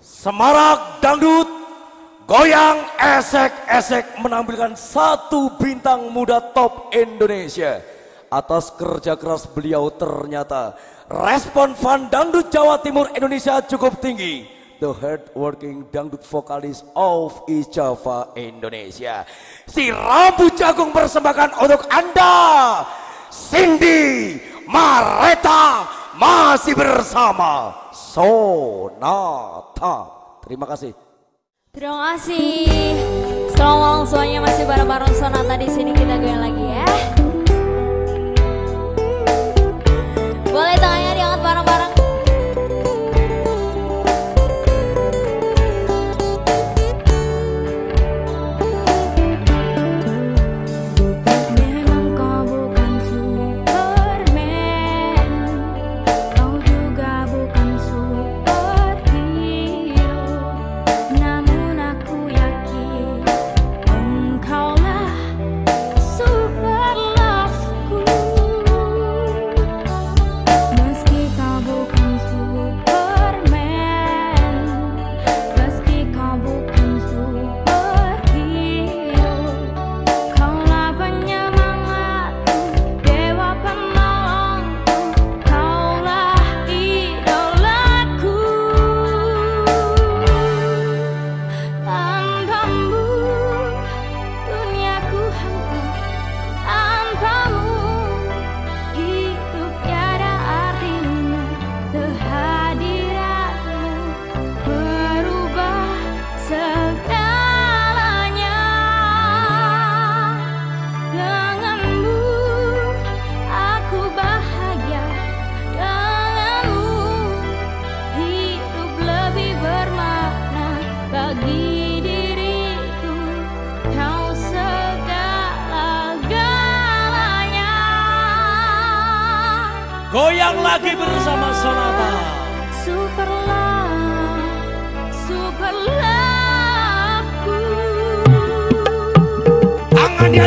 Semarak Dangdut Goyang esek-esek menampilkan satu bintang muda top Indonesia. Atas kerja keras beliau ternyata Respon fan Dangdut Jawa Timur Indonesia cukup tinggi. The hardworking dangdut vokalis of East Java Indonesia. Si rambut jagung persembahkan untuk Anda Cindy Mareta masih bersama Sonata. Terima kasih. Terima kasih. Selamat semuanya masih bareng-bareng Sonata di sini kita goyang lagi ya. Boleh tangannya Goyang lagi bersama Sonata. Super love, super love. Tangan di